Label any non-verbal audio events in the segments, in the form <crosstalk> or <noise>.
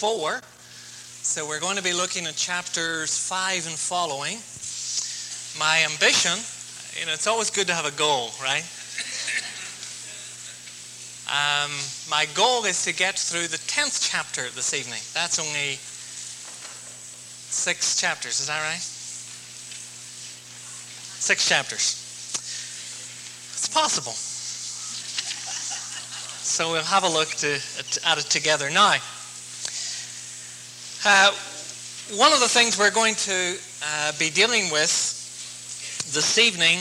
4. So we're going to be looking at chapters 5 and following. My ambition, you know, it's always good to have a goal, right? Um, my goal is to get through the 10th chapter this evening. That's only six chapters, is that right? Six chapters. It's possible. So we'll have a look to, at it together now. Uh, one of the things we're going to uh, be dealing with this evening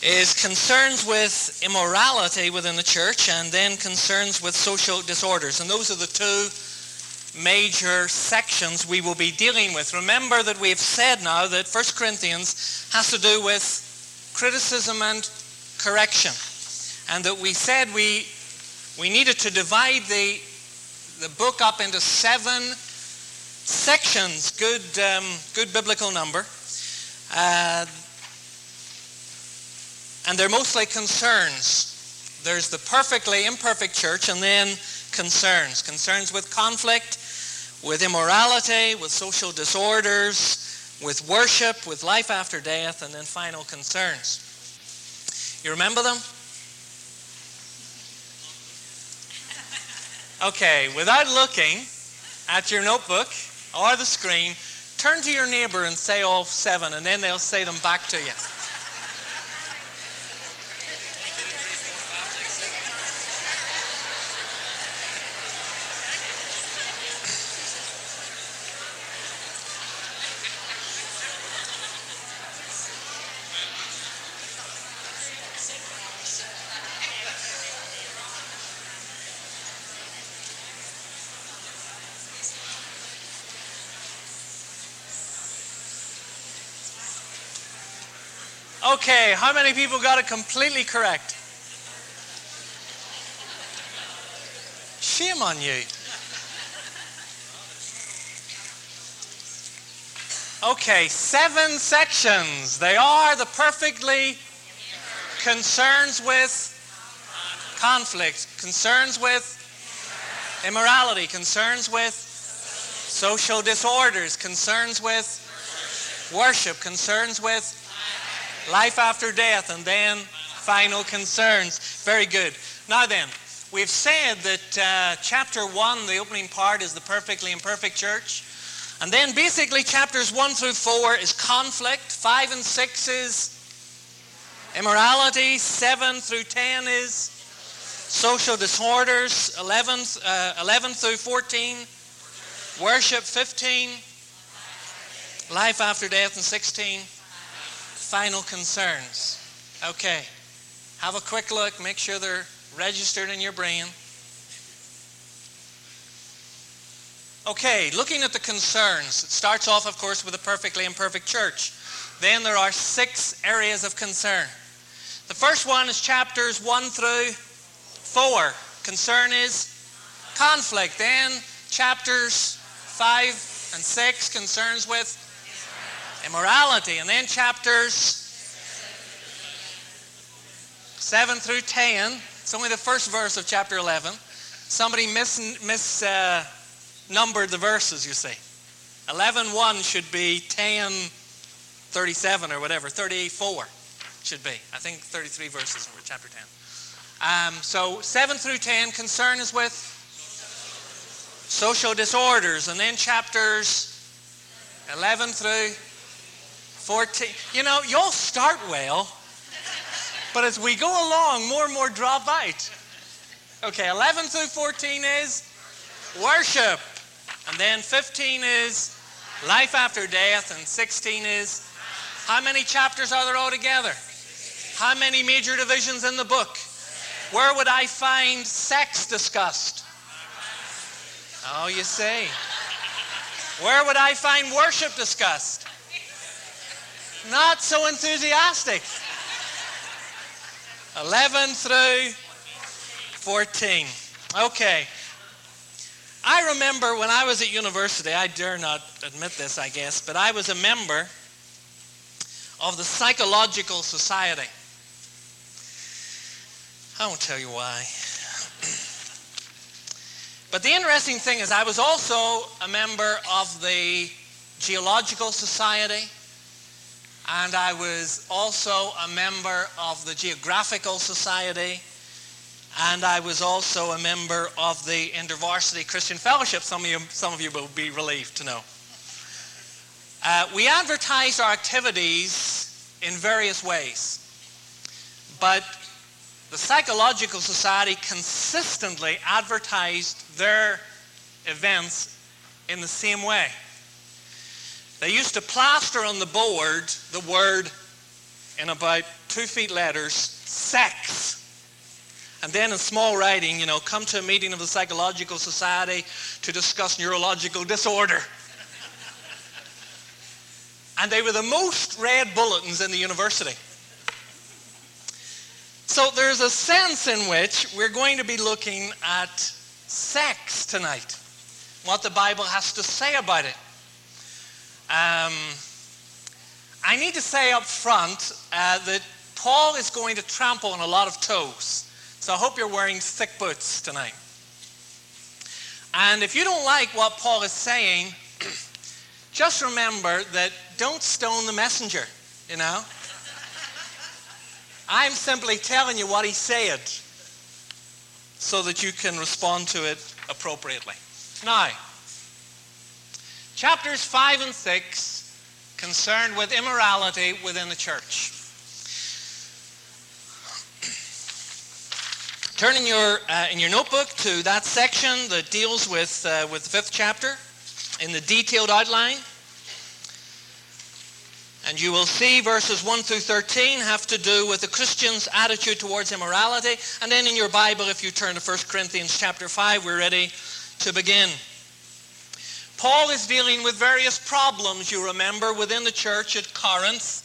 is concerns with immorality within the church and then concerns with social disorders. And those are the two major sections we will be dealing with. Remember that we've said now that 1 Corinthians has to do with criticism and correction. And that we said we, we needed to divide the, the book up into seven sections, good, um, good biblical number. Uh, and they're mostly concerns. There's the perfectly imperfect church and then concerns. Concerns with conflict, with immorality, with social disorders, with worship, with life after death, and then final concerns. You remember them? Okay, without looking at your notebook or the screen, turn to your neighbor and say all seven, and then they'll say them back to you. Okay, how many people got it completely correct? Shame on you. Okay, seven sections. They are the perfectly concerns with conflict, concerns with immorality, concerns with social disorders, concerns with worship, concerns with life after death, and then final concerns. Very good. Now then, we've said that uh, chapter 1, the opening part, is the perfectly imperfect church. And then basically chapters 1 through 4 is conflict. 5 and 6 is immorality. 7 through 10 is social disorders. 11, uh, 11 through 14, worship. 15, life after death. And 16, final concerns. Okay. Have a quick look. Make sure they're registered in your brain. Okay, looking at the concerns. It starts off, of course, with a perfectly imperfect church. Then there are six areas of concern. The first one is chapters 1 through 4. Concern is conflict. Then chapters 5 and 6 concerns with immorality. And then chapters 7 through 10, it's only the first verse of chapter 11. Somebody mis, mis uh, the verses, you see. 11.1 should be 10.37 or whatever, 34 should be. I think 33 verses for chapter 10. Um, so 7 through 10, concern is with social disorders. And then chapters 11 through 14. You know, you'll start well, but as we go along, more and more drop out. Okay, 11 through 14 is worship. And then 15 is life after death. And 16 is how many chapters are there altogether? How many major divisions in the book? Where would I find sex discussed? Oh, you say. Where would I find worship discussed? Not so enthusiastic. 11 through 14. Okay. I remember when I was at university, I dare not admit this, I guess, but I was a member of the Psychological Society. I won't tell you why. <clears throat> But the interesting thing is I was also a member of the Geological Society and I was also a member of the Geographical Society and I was also a member of the InterVarsity Christian Fellowship. Some of you, some of you will be relieved to know. Uh, we advertised our activities in various ways, but the Psychological Society consistently advertised their events in the same way. They used to plaster on the board the word in about two feet letters, sex. And then in small writing, you know, come to a meeting of the Psychological Society to discuss neurological disorder. and they were the most read bulletins in the university. So there's a sense in which we're going to be looking at sex tonight, what the Bible has to say about it. Um, I need to say up front uh, that Paul is going to trample on a lot of toes. So I hope you're wearing thick boots tonight. And if you don't like what Paul is saying, <clears throat> just remember that don't stone the messenger, you know? <laughs> I'm simply telling you what he said so that you can respond to it appropriately. Now, chapters 5 and 6 concerned with immorality within the church. Turn in your, uh, in your notebook to that section that deals with, uh, with the fifth chapter in the detailed outline. And you will see verses 1 through 13 have to do with the Christian's attitude towards immorality. And then in your Bible, if you turn to 1 Corinthians chapter 5, we're ready to begin. Paul is dealing with various problems, you remember, within the church at Corinth.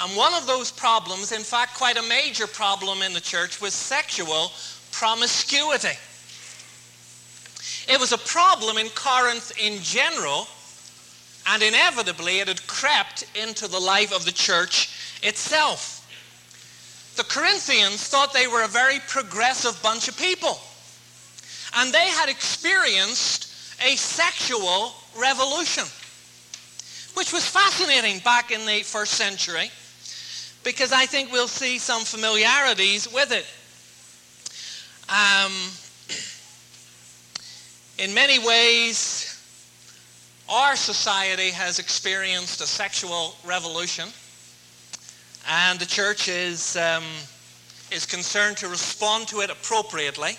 And one of those problems, in fact, quite a major problem in the church, was sexual promiscuity. It was a problem in Corinth in general, and inevitably it had crept into the life of the church itself. The Corinthians thought they were a very progressive bunch of people, and they had experienced a sexual revolution, which was fascinating back in the first century because I think we'll see some familiarities with it. Um, <clears throat> in many ways, our society has experienced a sexual revolution, and the church is, um, is concerned to respond to it appropriately,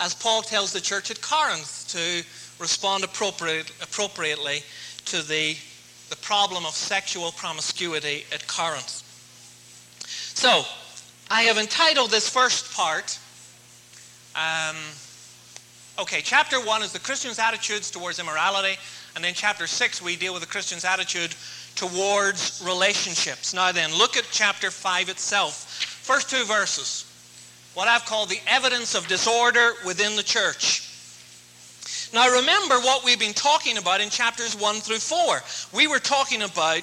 as Paul tells the church at Corinth to respond appropriate, appropriately to the, the problem of sexual promiscuity at Corinth. So, I have entitled this first part, um, okay, chapter 1 is the Christian's attitudes towards immorality, and then chapter 6 we deal with the Christian's attitude towards relationships. Now then, look at chapter 5 itself. First two verses, what I've called the evidence of disorder within the church. Now remember what we've been talking about in chapters 1 through 4. We were talking about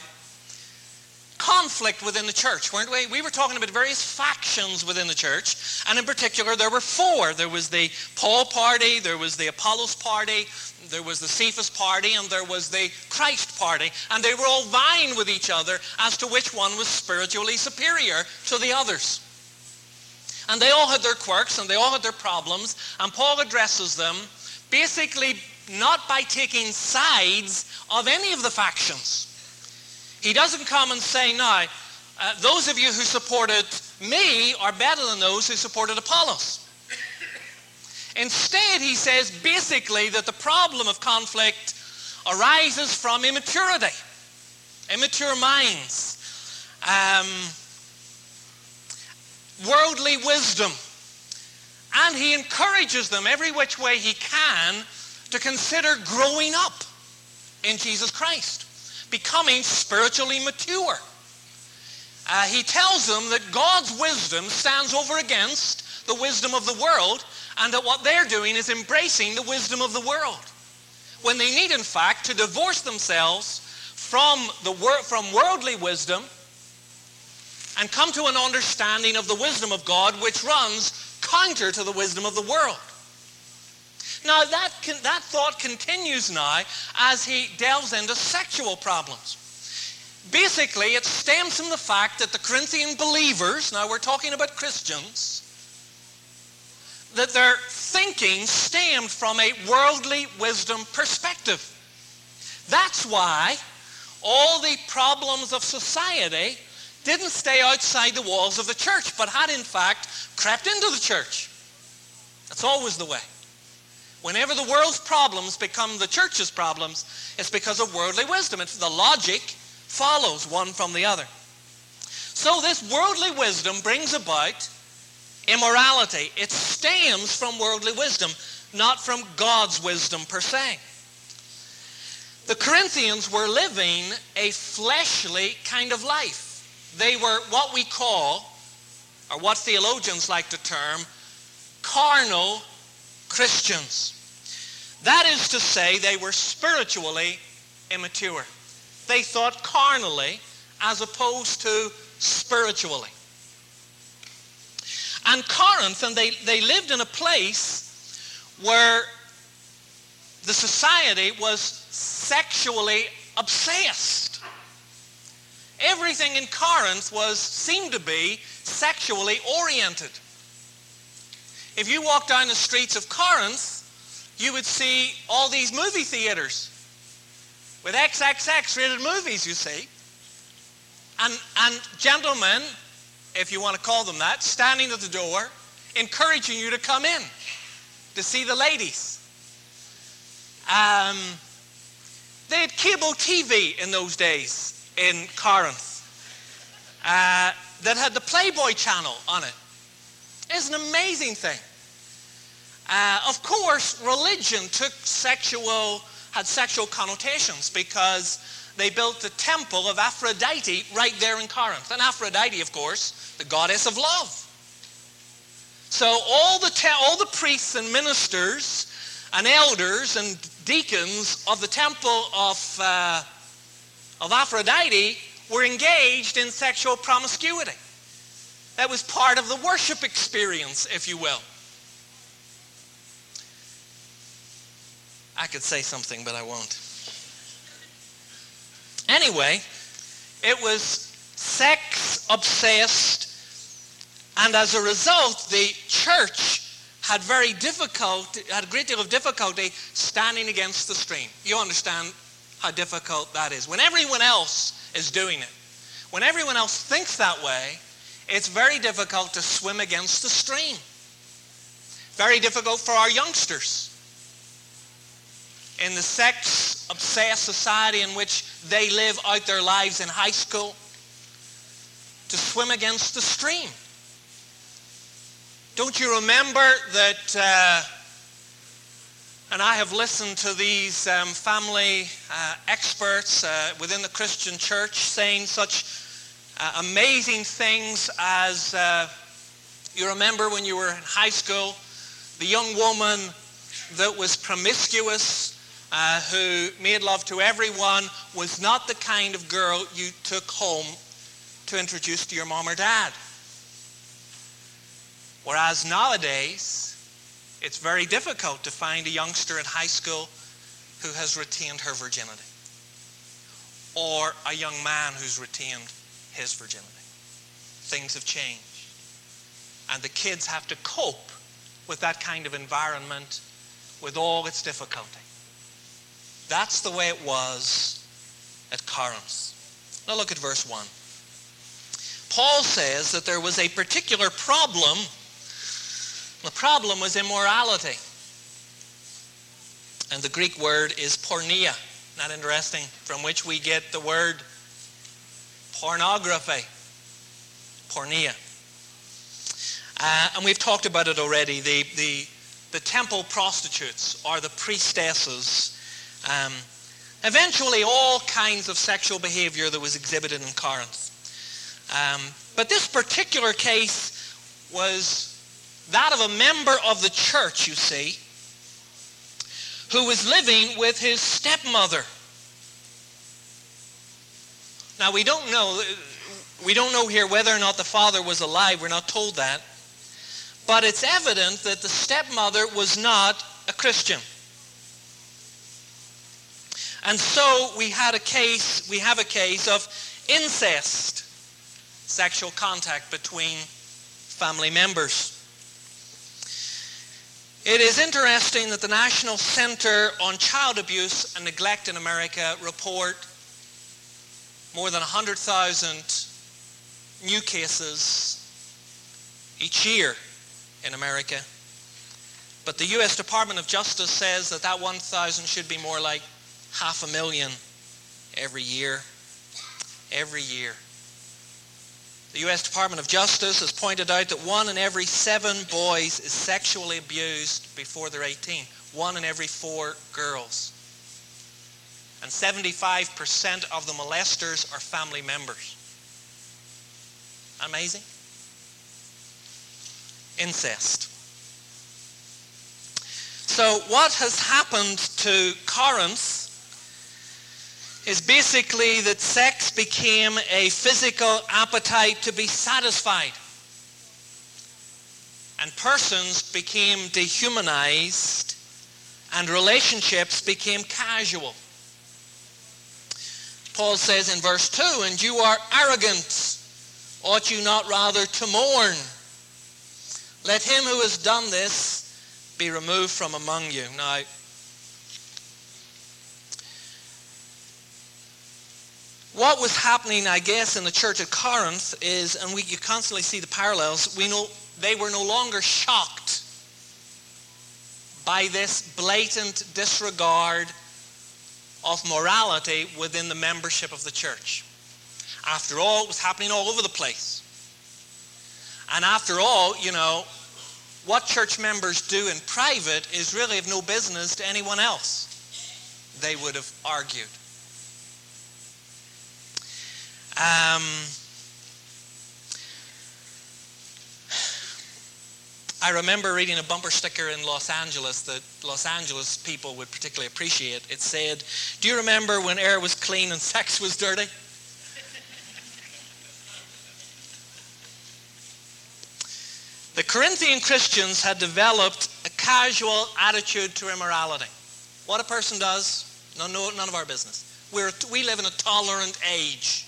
conflict within the church, weren't we? We were talking about various factions within the church, and in particular, there were four. There was the Paul party, there was the Apollos party, there was the Cephas party, and there was the Christ party, and they were all vying with each other as to which one was spiritually superior to the others. And they all had their quirks, and they all had their problems, and Paul addresses them basically not by taking sides of any of the factions he doesn't come and say, now, uh, those of you who supported me are better than those who supported Apollos. Instead, he says basically that the problem of conflict arises from immaturity, immature minds, um, worldly wisdom. And he encourages them every which way he can to consider growing up in Jesus Christ becoming spiritually mature. Uh, he tells them that God's wisdom stands over against the wisdom of the world and that what they're doing is embracing the wisdom of the world. When they need, in fact, to divorce themselves from, the wor- from worldly wisdom and come to an understanding of the wisdom of God which runs counter to the wisdom of the world. Now, that, can, that thought continues now as he delves into sexual problems. Basically, it stems from the fact that the Corinthian believers, now we're talking about Christians, that their thinking stemmed from a worldly wisdom perspective. That's why all the problems of society didn't stay outside the walls of the church, but had in fact crept into the church. That's always the way. Whenever the world's problems become the church's problems, it's because of worldly wisdom. It's the logic follows one from the other. So this worldly wisdom brings about immorality. It stems from worldly wisdom, not from God's wisdom per se. The Corinthians were living a fleshly kind of life. They were what we call, or what theologians like to term, carnal Christians. That is to say, they were spiritually immature. They thought carnally as opposed to spiritually. And Corinth, and they, they lived in a place where the society was sexually obsessed. Everything in Corinth was seemed to be sexually oriented. If you walk down the streets of Corinth, you would see all these movie theaters with XXX rated movies, you see. And, and gentlemen, if you want to call them that, standing at the door, encouraging you to come in to see the ladies. Um, they had cable TV in those days in Corinth uh, that had the Playboy channel on it. It's an amazing thing. Uh, of course, religion took sexual, had sexual connotations because they built the temple of Aphrodite right there in Corinth. And Aphrodite, of course, the goddess of love. So all the, te- all the priests and ministers and elders and deacons of the temple of, uh, of Aphrodite were engaged in sexual promiscuity. That was part of the worship experience, if you will. I could say something, but I won't. Anyway, it was sex obsessed, and as a result, the church had very difficult, had a great deal of difficulty standing against the stream. You understand how difficult that is. When everyone else is doing it, when everyone else thinks that way, it's very difficult to swim against the stream. Very difficult for our youngsters in the sex obsessed society in which they live out their lives in high school to swim against the stream. Don't you remember that? Uh, and I have listened to these um, family uh, experts uh, within the Christian church saying such uh, amazing things as uh, you remember when you were in high school, the young woman that was promiscuous uh, who made love to everyone was not the kind of girl you took home to introduce to your mom or dad. Whereas nowadays, it's very difficult to find a youngster in high school who has retained her virginity or a young man who's retained his virginity. Things have changed. And the kids have to cope with that kind of environment with all its difficulty. That's the way it was at Corinth. Now look at verse 1. Paul says that there was a particular problem. The problem was immorality. And the Greek word is porneia. Not interesting? From which we get the word pornography. Porneia. Uh, and we've talked about it already. The, the, the temple prostitutes or the priestesses um, eventually, all kinds of sexual behavior that was exhibited in Corinth. Um, but this particular case was that of a member of the church, you see, who was living with his stepmother. Now, we don't know, we don't know here whether or not the father was alive. We're not told that. But it's evident that the stepmother was not a Christian. And so we had a case, we have a case of incest, sexual contact between family members. It is interesting that the National Center on Child Abuse and Neglect in America report more than 100,000 new cases each year in America. But the U.S. Department of Justice says that that 1,000 should be more like half a million every year. Every year. The U.S. Department of Justice has pointed out that one in every seven boys is sexually abused before they're 18. One in every four girls. And 75% of the molesters are family members. Amazing? Incest. So what has happened to Corinth is basically that sex became a physical appetite to be satisfied. And persons became dehumanized and relationships became casual. Paul says in verse 2, and you are arrogant. Ought you not rather to mourn? Let him who has done this be removed from among you. Now, what was happening, I guess, in the church at Corinth is, and we you constantly see the parallels, we know they were no longer shocked by this blatant disregard of morality within the membership of the church. After all, it was happening all over the place. And after all, you know, what church members do in private is really of no business to anyone else, they would have argued. Um, I remember reading a bumper sticker in Los Angeles that Los Angeles people would particularly appreciate. It said, do you remember when air was clean and sex was dirty? the Corinthian Christians had developed a casual attitude to immorality. What a person does, none, none of our business. We're, we live in a tolerant age.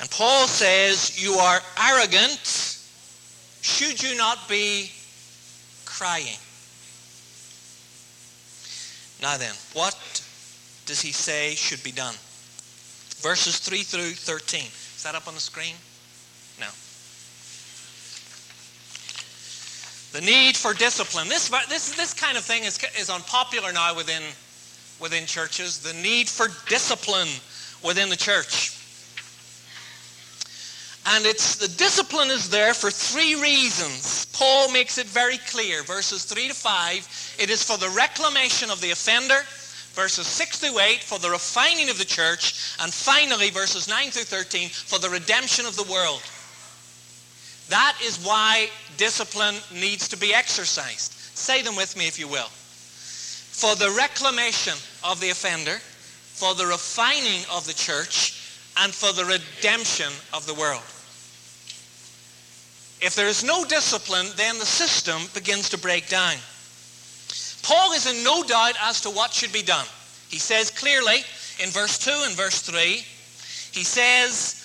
And Paul says, you are arrogant. Should you not be crying? Now then, what does he say should be done? Verses 3 through 13. Is that up on the screen? No. The need for discipline. This, this, this kind of thing is, is unpopular now within, within churches. The need for discipline within the church. And it's the discipline is there for three reasons. Paul makes it very clear. Verses 3 to 5, it is for the reclamation of the offender. Verses 6 to 8, for the refining of the church. And finally, verses 9 through 13, for the redemption of the world. That is why discipline needs to be exercised. Say them with me if you will. For the reclamation of the offender, for the refining of the church, and for the redemption of the world. If there is no discipline, then the system begins to break down. Paul is in no doubt as to what should be done. He says clearly in verse 2 and verse 3, he says,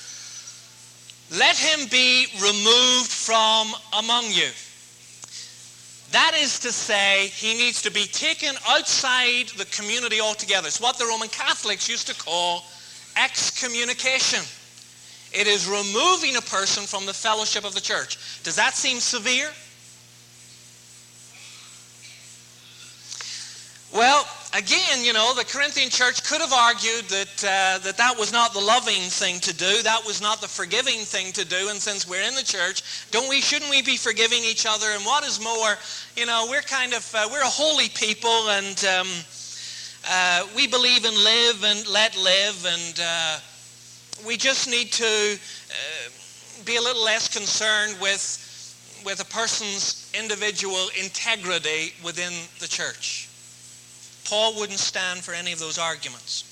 let him be removed from among you. That is to say, he needs to be taken outside the community altogether. It's what the Roman Catholics used to call excommunication. It is removing a person from the fellowship of the church. Does that seem severe? Well, again, you know, the Corinthian church could have argued that, uh, that that was not the loving thing to do. That was not the forgiving thing to do. And since we're in the church, don't we, shouldn't we be forgiving each other? And what is more, you know, we're kind of, uh, we're a holy people and um, uh, we believe in live and let live and uh, we just need to uh, be a little less concerned with, with a person's individual integrity within the church. Paul wouldn't stand for any of those arguments.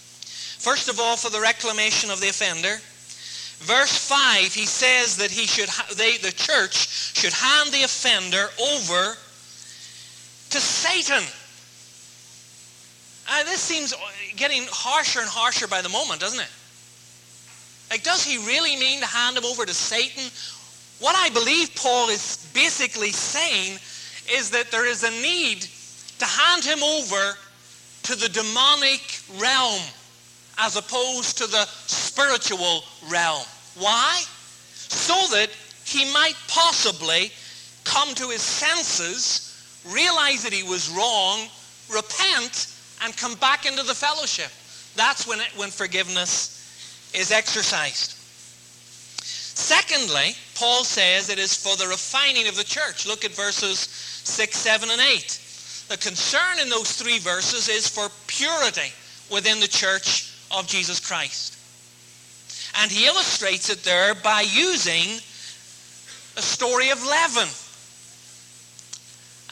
First of all, for the reclamation of the offender. Verse 5, he says that he should they, the church should hand the offender over to Satan. Uh, this seems getting harsher and harsher by the moment, doesn't it? Like, does he really mean to hand him over to Satan? What I believe Paul is basically saying is that there is a need to hand him over to the demonic realm as opposed to the spiritual realm. Why? So that he might possibly come to his senses, realize that he was wrong, repent, and come back into the fellowship. That's when, it, when forgiveness is exercised. Secondly, Paul says it is for the refining of the church. Look at verses 6, 7, and 8. The concern in those three verses is for purity within the church of Jesus Christ. And he illustrates it there by using a story of leaven.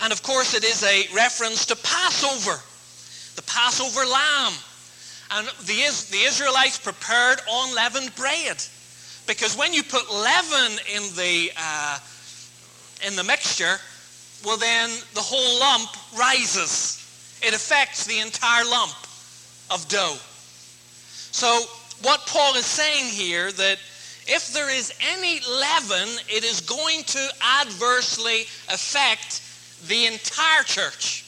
And of course it is a reference to Passover, the Passover lamb. And the, the Israelites prepared unleavened bread. Because when you put leaven in the, uh, in the mixture, well then the whole lump rises. It affects the entire lump of dough. So what Paul is saying here that if there is any leaven, it is going to adversely affect the entire church.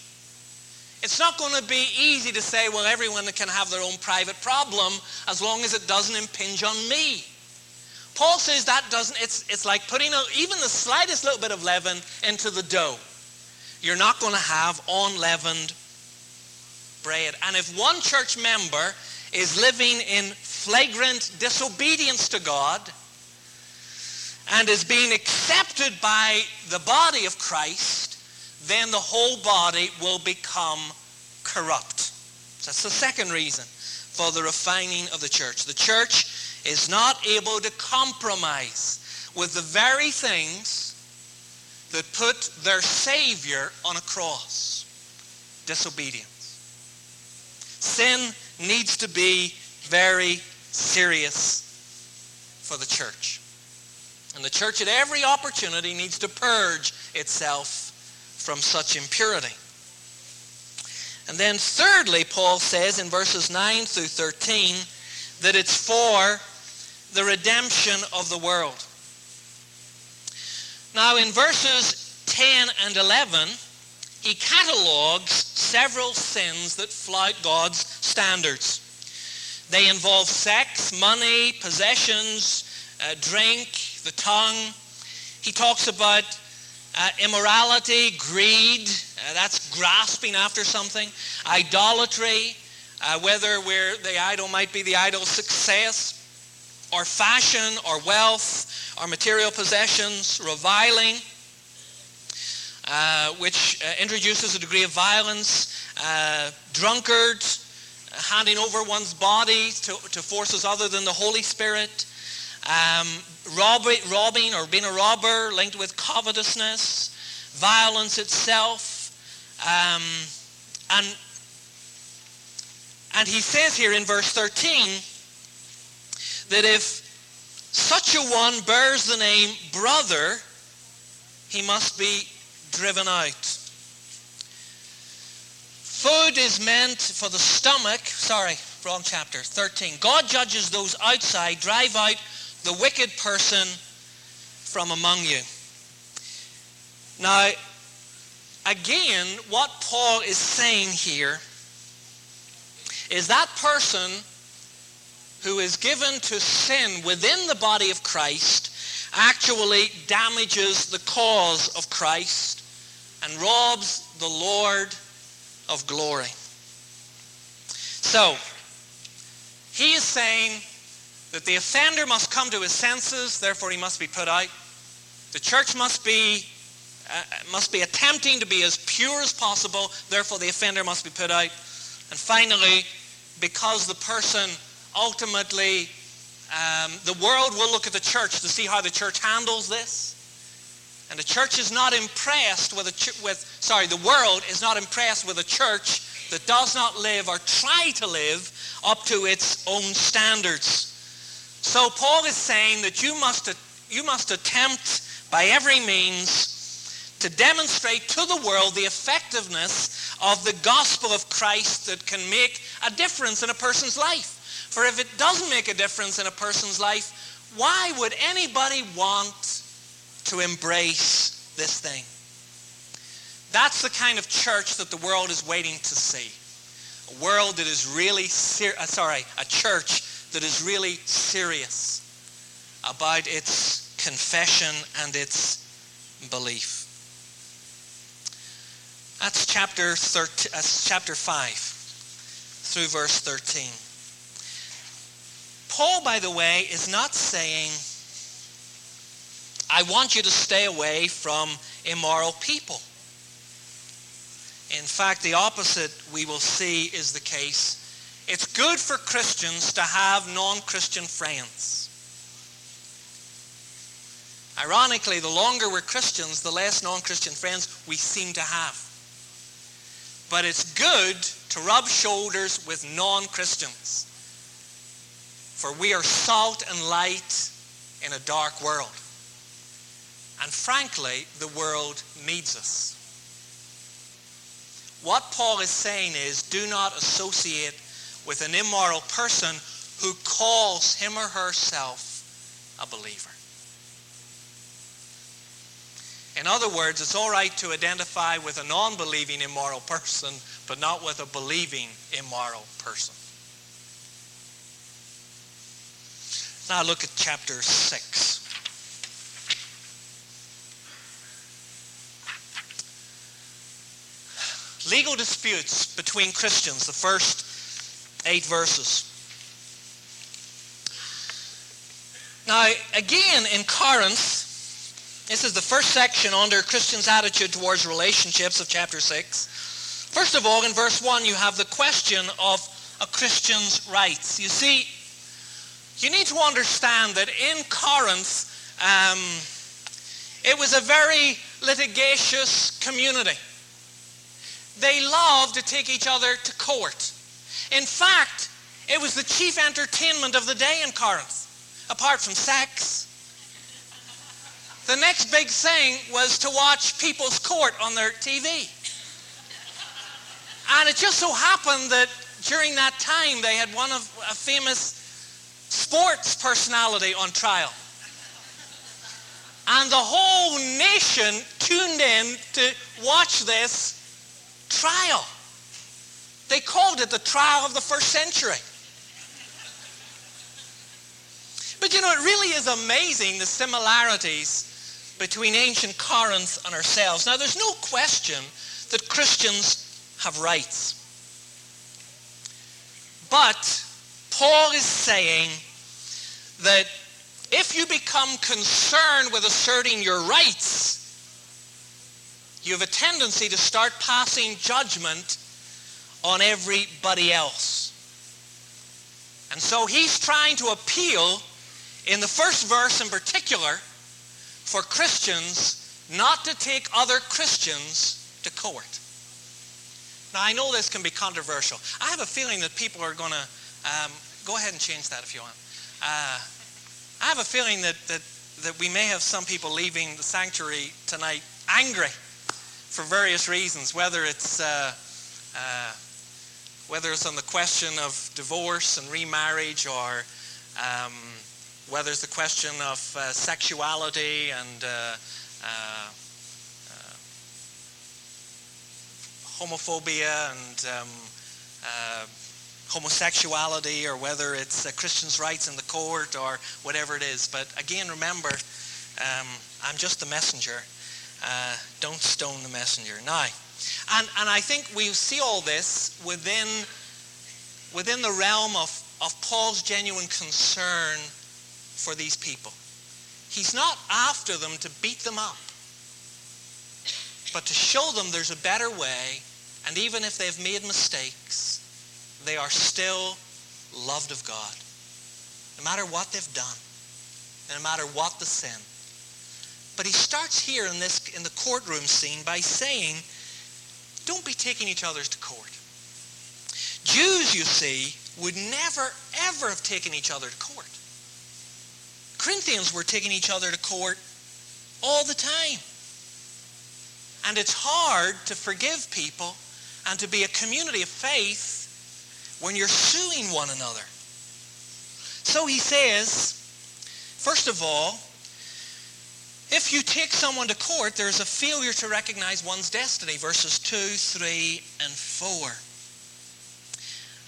It's not going to be easy to say, well, everyone can have their own private problem as long as it doesn't impinge on me. Paul says that doesn't, it's, it's like putting a, even the slightest little bit of leaven into the dough. You're not going to have unleavened bread. And if one church member is living in flagrant disobedience to God and is being accepted by the body of Christ, then the whole body will become corrupt. That's the second reason for the refining of the church. The church is not able to compromise with the very things that put their Savior on a cross. Disobedience. Sin needs to be very serious for the church. And the church at every opportunity needs to purge itself from such impurity. And then thirdly, Paul says in verses 9 through 13 that it's for the redemption of the world. Now in verses 10 and 11, he catalogues several sins that flout God's standards. They involve sex, money, possessions, uh, drink, the tongue. He talks about uh, immorality, greed, uh, that's grasping after something, idolatry, uh, whether where the idol might be the idol success, or fashion, or wealth, or material possessions, reviling, uh, which uh, introduces a degree of violence, uh, drunkards, handing over one's body to, to forces other than the Holy Spirit, um, robbing, robbing or being a robber linked with covetousness, violence itself, um, and and he says here in verse 13 that if such a one bears the name brother, he must be driven out. Food is meant for the stomach. Sorry, wrong chapter. 13. God judges those outside. Drive out the wicked person from among you. Now, again, what Paul is saying here is that person who is given to sin within the body of Christ actually damages the cause of Christ and robs the Lord of glory. So, he is saying that the offender must come to his senses, therefore he must be put out. The church must be, uh, must be attempting to be as pure as possible, therefore the offender must be put out. And finally, because the person ultimately, um, the world will look at the church to see how the church handles this. And the church is not impressed with, a with, sorry, the world is not impressed with a church that does not live or try to live up to its own standards. So Paul is saying that you must, you must attempt by every means to demonstrate to the world the effectiveness of the gospel of Christ that can make a difference in a person's life. For if it doesn't make a difference in a person's life, why would anybody want to embrace this thing? That's the kind of church that the world is waiting to see. A world that is really ser- uh, sorry, a church that is really serious about its confession and its belief. That's chapter 13, uh, chapter 5 through verse 13. Paul, by the way, is not saying, I want you to stay away from immoral people. In fact, the opposite we will see is the case. It's good for Christians to have non-Christian friends. Ironically, the longer we're Christians, the less non-Christian friends we seem to have. But it's good to rub shoulders with non-Christians. For we are salt and light in a dark world. And frankly, the world needs us. What Paul is saying is do not associate with an immoral person who calls him or herself a believer. In other words, it's all right to identify with a non-believing immoral person, but not with a believing immoral person. Now look at chapter 6. Legal disputes between Christians, the first eight verses. Now, again, in Corinth, this is the first section under Christians' attitude towards relationships of chapter 6. First of all, in verse 1, you have the question of a Christian's rights. You see, you need to understand that in Corinth, um, it was a very litigious community. They loved to take each other to court. In fact, it was the chief entertainment of the day in Corinth, apart from sex the next big thing was to watch People's Court on their TV. And it just so happened that during that time they had one of a famous sports personality on trial. And the whole nation tuned in to watch this trial. They called it the trial of the first century. But you know, it really is amazing the similarities between ancient Corinth and ourselves. Now, there's no question that Christians have rights. But Paul is saying that if you become concerned with asserting your rights, you have a tendency to start passing judgment on everybody else. And so he's trying to appeal in the first verse in particular for Christians not to take other Christians to court. Now, I know this can be controversial. I have a feeling that people are going to, um, go ahead and change that if you want. Uh, I have a feeling that, that, that we may have some people leaving the sanctuary tonight angry for various reasons, whether it's, uh, uh, whether it's on the question of divorce and remarriage or um, whether it's the question of uh, sexuality and uh, uh, uh homophobia and um, uh, homosexuality or whether it's Christians' rights in the court or whatever it is. But again, remember, um, I'm just the messenger. Uh, don't stone the messenger. Now, and, and I think we see all this within, within the realm of, of Paul's genuine concern for these people. He's not after them to beat them up, but to show them there's a better way, and even if they've made mistakes, they are still loved of God. No matter what they've done, no matter what the sin. But he starts here in this in the courtroom scene by saying, don't be taking each other to court. Jews, you see, would never, ever have taken each other to court. Corinthians were taking each other to court all the time. And it's hard to forgive people and to be a community of faith when you're suing one another. So he says, first of all, if you take someone to court, there's a failure to recognize one's destiny, verses 2, 3, and 4.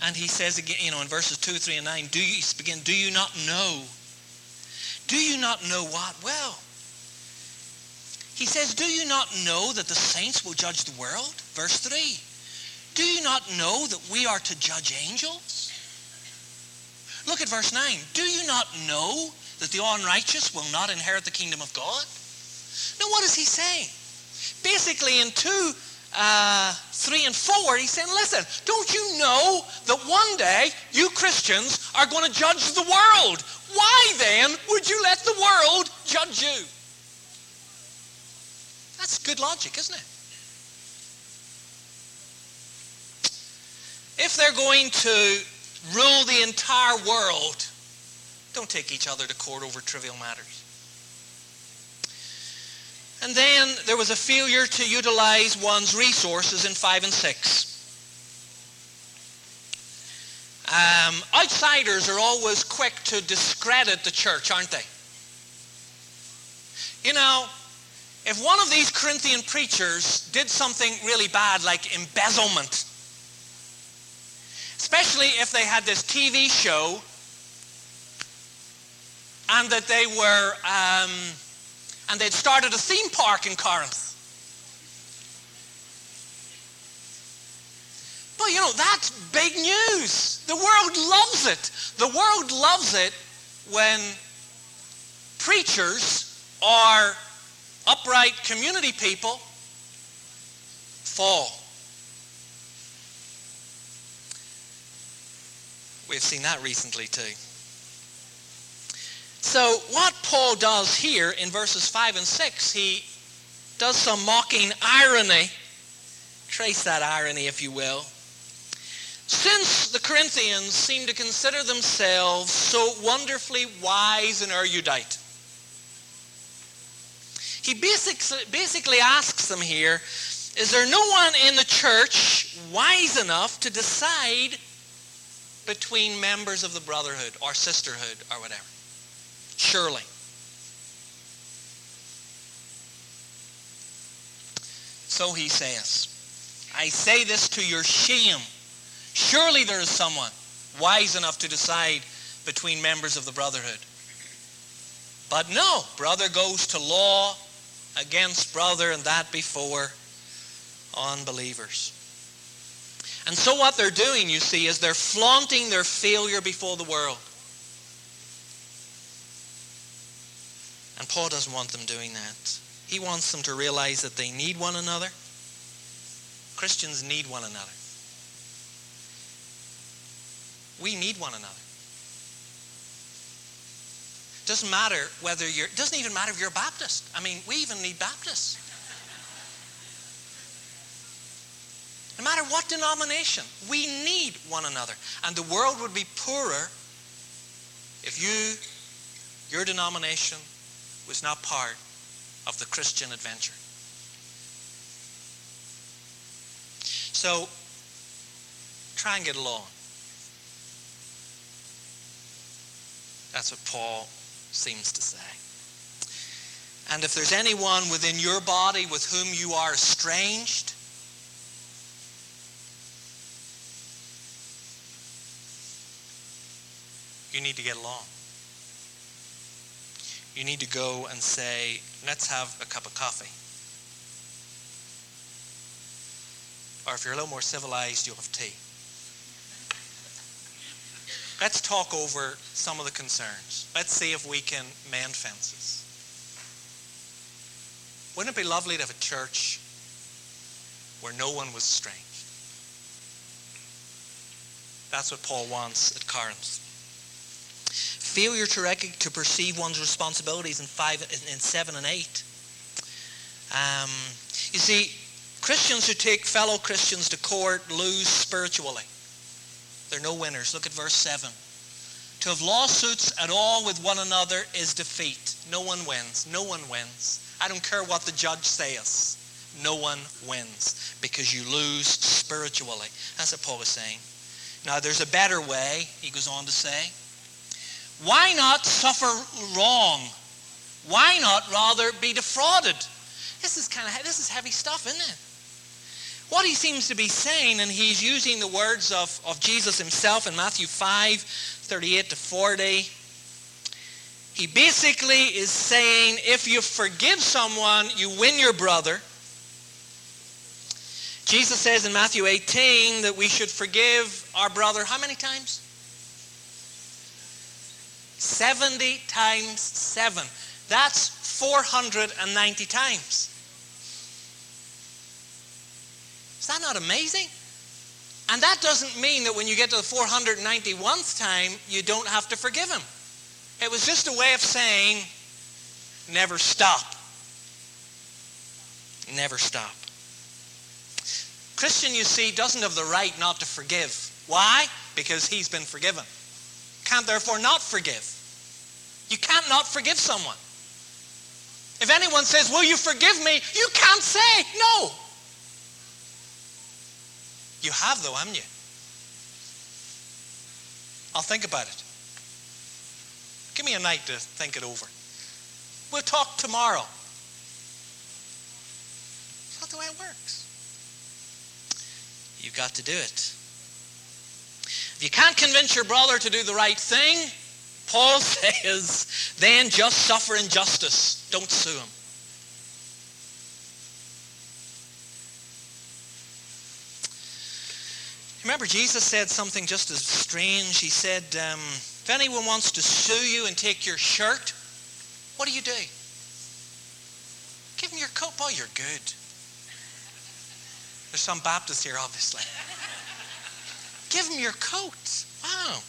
And he says again, you know, in verses 2, 3, and 9, do you, begin, do you not know? Do you not know what? Well, he says, do you not know that the saints will judge the world? Verse 3. Do you not know that we are to judge angels? Look at verse 9. Do you not know that the unrighteous will not inherit the kingdom of God? Now, what is he saying? Basically, in 2, uh, 3 and 4, he's saying, listen, don't you know that one day you Christians are going to judge the world? Why then would you let the world judge you? That's good logic, isn't it? If they're going to rule the entire world, don't take each other to court over trivial matters. And then there was a failure to utilize one's resources in 5 and 6. Um, outsiders are always quick to discredit the church, aren't they? You know, if one of these Corinthian preachers did something really bad like embezzlement, especially if they had this TV show and that they were, um, and they'd started a theme park in Corinth. But you know, that's big news. The world loves it. The world loves it when preachers or upright community people fall. We've seen that recently too. So what Paul does here in verses 5 and 6, he does some mocking irony. Trace that irony, if you will. Since the Corinthians seem to consider themselves so wonderfully wise and erudite, he basically, basically asks them here, is there no one in the church wise enough to decide between members of the brotherhood or sisterhood or whatever? Surely. So he says, I say this to your shame. Surely there is someone wise enough to decide between members of the brotherhood. But no, brother goes to law against brother and that before unbelievers. And so what they're doing, you see, is they're flaunting their failure before the world. And Paul doesn't want them doing that. He wants them to realize that they need one another. Christians need one another. We need one another. Doesn't matter whether you're, doesn't even matter if you're a Baptist. I mean, we even need Baptists. No matter what denomination, we need one another. And the world would be poorer if you, your denomination, was not part of the Christian adventure. So, try and get along. That's what Paul seems to say. And if there's anyone within your body with whom you are estranged, you need to get along. You need to go and say, let's have a cup of coffee. Or if you're a little more civilized, you'll have tea. Let's talk over some of the concerns. Let's see if we can mend fences. Wouldn't it be lovely to have a church where no one was strange? That's what Paul wants at Corinth. Failure to, rec- to perceive one's responsibilities in, five, in 7 and 8. Um, you see, Christians who take fellow Christians to court lose spiritually. They're no winners. Look at verse 7. To have lawsuits at all with one another is defeat. No one wins. No one wins. I don't care what the judge says. no one wins because you lose spiritually. That's what Paul is saying. Now, there's a better way, he goes on to say. Why not suffer wrong? Why not rather be defrauded? This is kind of this is heavy stuff, isn't it? What he seems to be saying, and he's using the words of, of Jesus himself in Matthew 5, 38 to 40. He basically is saying if you forgive someone, you win your brother. Jesus says in Matthew 18 that we should forgive our brother how many times? 70 times 7. That's 490 times. Is that not amazing? And that doesn't mean that when you get to the 491st time, you don't have to forgive him. It was just a way of saying, never stop. Never stop. Christian, you see, doesn't have the right not to forgive. Why? Because he's been forgiven. Can't therefore not forgive. You can't not forgive someone. If anyone says, will you forgive me? You can't say no. You have though, haven't you? I'll think about it. Give me a night to think it over. We'll talk tomorrow. That's not the way it works. You've got to do it. If you can't convince your brother to do the right thing, Paul <laughs> says, then just suffer injustice. Don't sue him. Remember, Jesus said something just as strange. He said, um, if anyone wants to sue you and take your shirt, what do you do? Give him your coat. Boy, you're good. There's some Baptists here, obviously. <laughs> Give them your coat. Wow.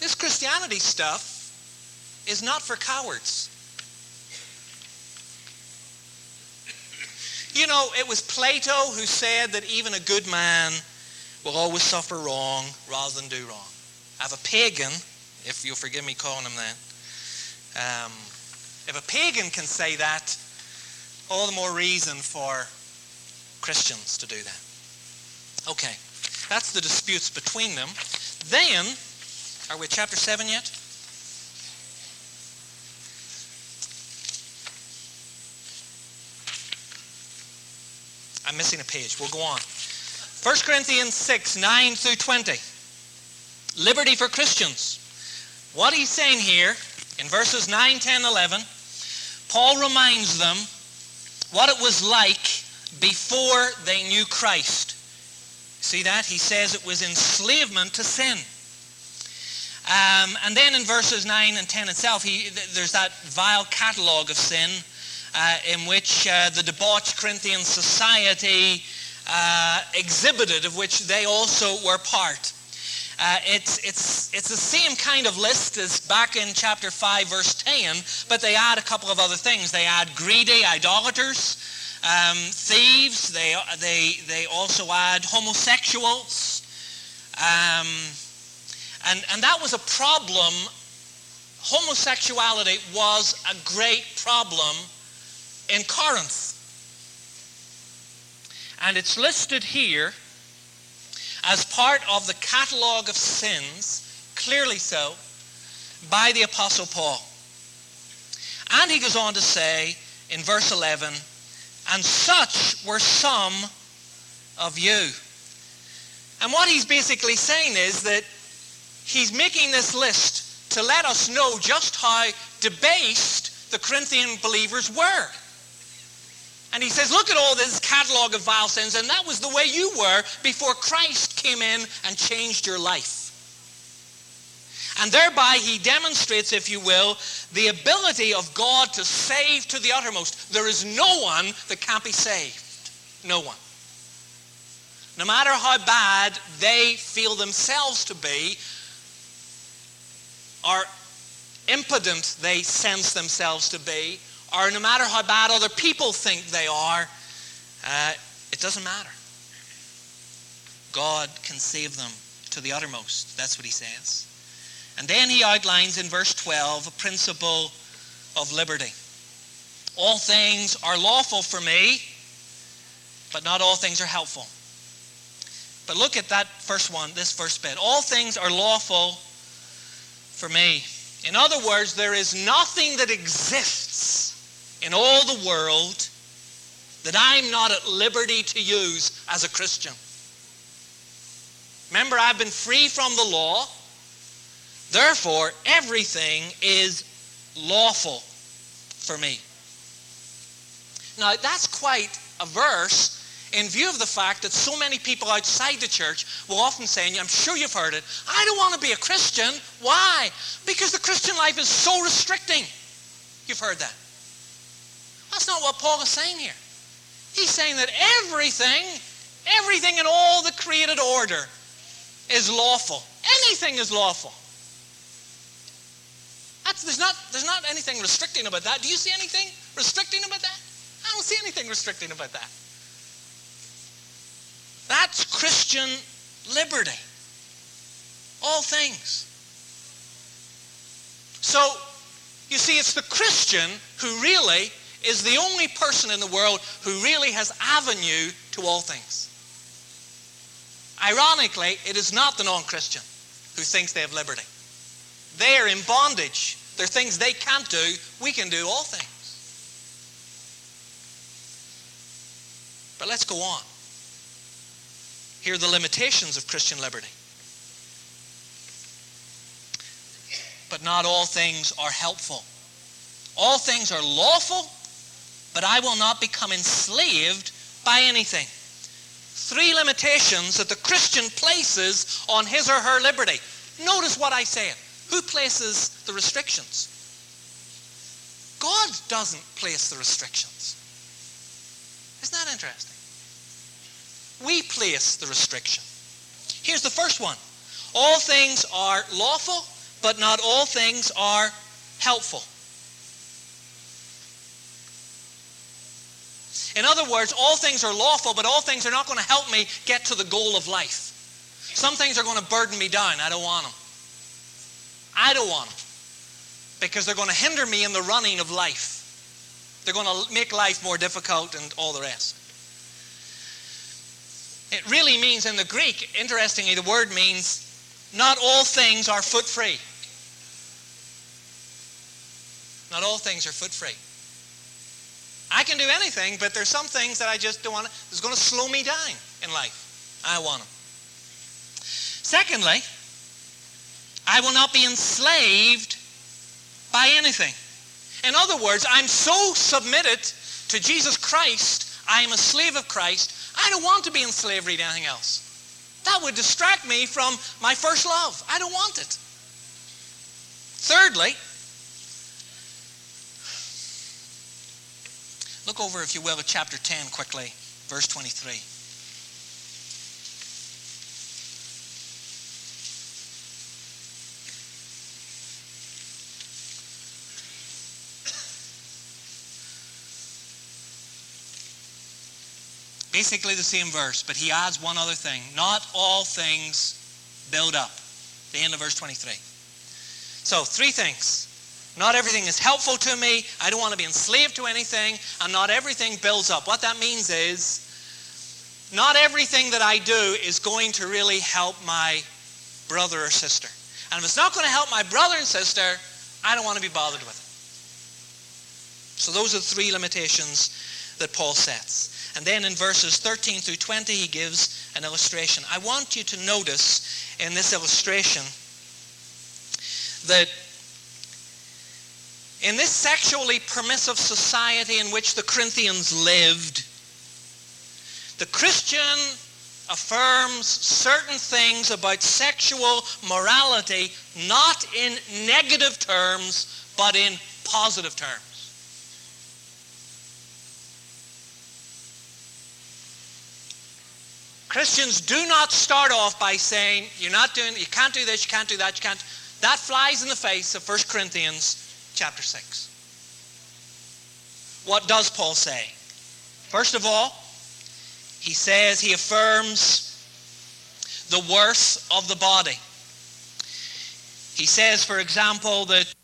This Christianity stuff is not for cowards. You know, it was Plato who said that even a good man will always suffer wrong rather than do wrong. I have a pagan, if you'll forgive me calling him that, um, if a pagan can say that, all the more reason for Christians to do that. Okay, that's the disputes between them. Then, are we at chapter 7 yet? I'm missing a page. We'll go on. 1 Corinthians 6, 9 through 20. Liberty for Christians. What he's saying here in verses 9, 10, 11, Paul reminds them what it was like before they knew Christ. See that? He says it was enslavement to sin. Um, and then in verses 9 and 10 itself, he, there's that vile catalogue of sin uh, in which uh, the debauched Corinthian society uh, exhibited, of which they also were part. Uh, it's, it's, it's the same kind of list as back in chapter 5, verse 10, but they add a couple of other things. They add greedy idolaters, um, thieves, they, they, they also add homosexuals. Um, and, and that was a problem. Homosexuality was a great problem in Corinth. And it's listed here as part of the catalogue of sins, clearly so, by the Apostle Paul. And he goes on to say in verse 11, and such were some of you. And what he's basically saying is that he's making this list to let us know just how debased the Corinthian believers were. And he says, look at all this catalog of vile sins, and that was the way you were before Christ came in and changed your life. And thereby he demonstrates, if you will, the ability of God to save to the uttermost. There is no one that can't be saved. No one. No matter how bad they feel themselves to be, or impotent they sense themselves to be, or no matter how bad other people think they are, uh, it doesn't matter. God can save them to the uttermost. That's what he says. And then he outlines in verse 12 a principle of liberty. All things are lawful for me, but not all things are helpful. But look at that first one, this first bit. All things are lawful for me. In other words, there is nothing that exists in all the world that I'm not at liberty to use as a Christian. Remember, I've been free from the law. Therefore, everything is lawful for me. Now, that's quite a verse in view of the fact that so many people outside the church will often say, and I'm sure you've heard it, I don't want to be a Christian. Why? Because the Christian life is so restricting. You've heard that. That's not what Paul is saying here. He's saying that everything, everything in all the created order is lawful. Anything is lawful. That's, there's, not, there's not anything restricting about that. Do you see anything restricting about that? I don't see anything restricting about that. That's Christian liberty. All things. So, you see, it's the Christian who really is the only person in the world who really has avenue to all things. Ironically, it is not the non Christian who thinks they have liberty. They are in bondage. There are things they can't do. We can do all things. But let's go on. Here are the limitations of Christian liberty. But not all things are helpful. All things are lawful, but I will not become enslaved by anything. Three limitations that the Christian places on his or her liberty. Notice what I said. Who places the restrictions? God doesn't place the restrictions. Isn't that interesting? we place the restriction. Here's the first one. All things are lawful, but not all things are helpful. In other words, all things are lawful, but all things are not going to help me get to the goal of life. Some things are going to burden me down. I don't want them. I don't want them. Because they're going to hinder me in the running of life. They're going to make life more difficult and all the rest. It really means in the Greek, interestingly, the word means not all things are foot free. Not all things are foot free. I can do anything, but there's some things that I just don't want. It's going to slow me down in life. I want them. Secondly, I will not be enslaved by anything. In other words, I'm so submitted to Jesus Christ, I am a slave of Christ, I don't want to be in slavery to anything else. That would distract me from my first love. I don't want it. Thirdly, look over, if you will, at chapter 10 quickly, verse 23. Basically the same verse, but he adds one other thing. Not all things build up. The end of verse 23. So, three things. Not everything is helpful to me. I don't want to be enslaved to anything. And not everything builds up. What that means is, not everything that I do is going to really help my brother or sister. And if it's not going to help my brother and sister, I don't want to be bothered with it. So those are the three limitations that Paul sets. And then in verses 13 through 20, he gives an illustration. I want you to notice in this illustration that in this sexually permissive society in which the Corinthians lived, the Christian affirms certain things about sexual morality not in negative terms, but in positive terms. Christians do not start off by saying, you're not doing, you can't do this, you can't do that, you can't. That flies in the face of 1 Corinthians chapter 6. What does Paul say? First of all, he says he affirms the worth of the body. He says, for example, that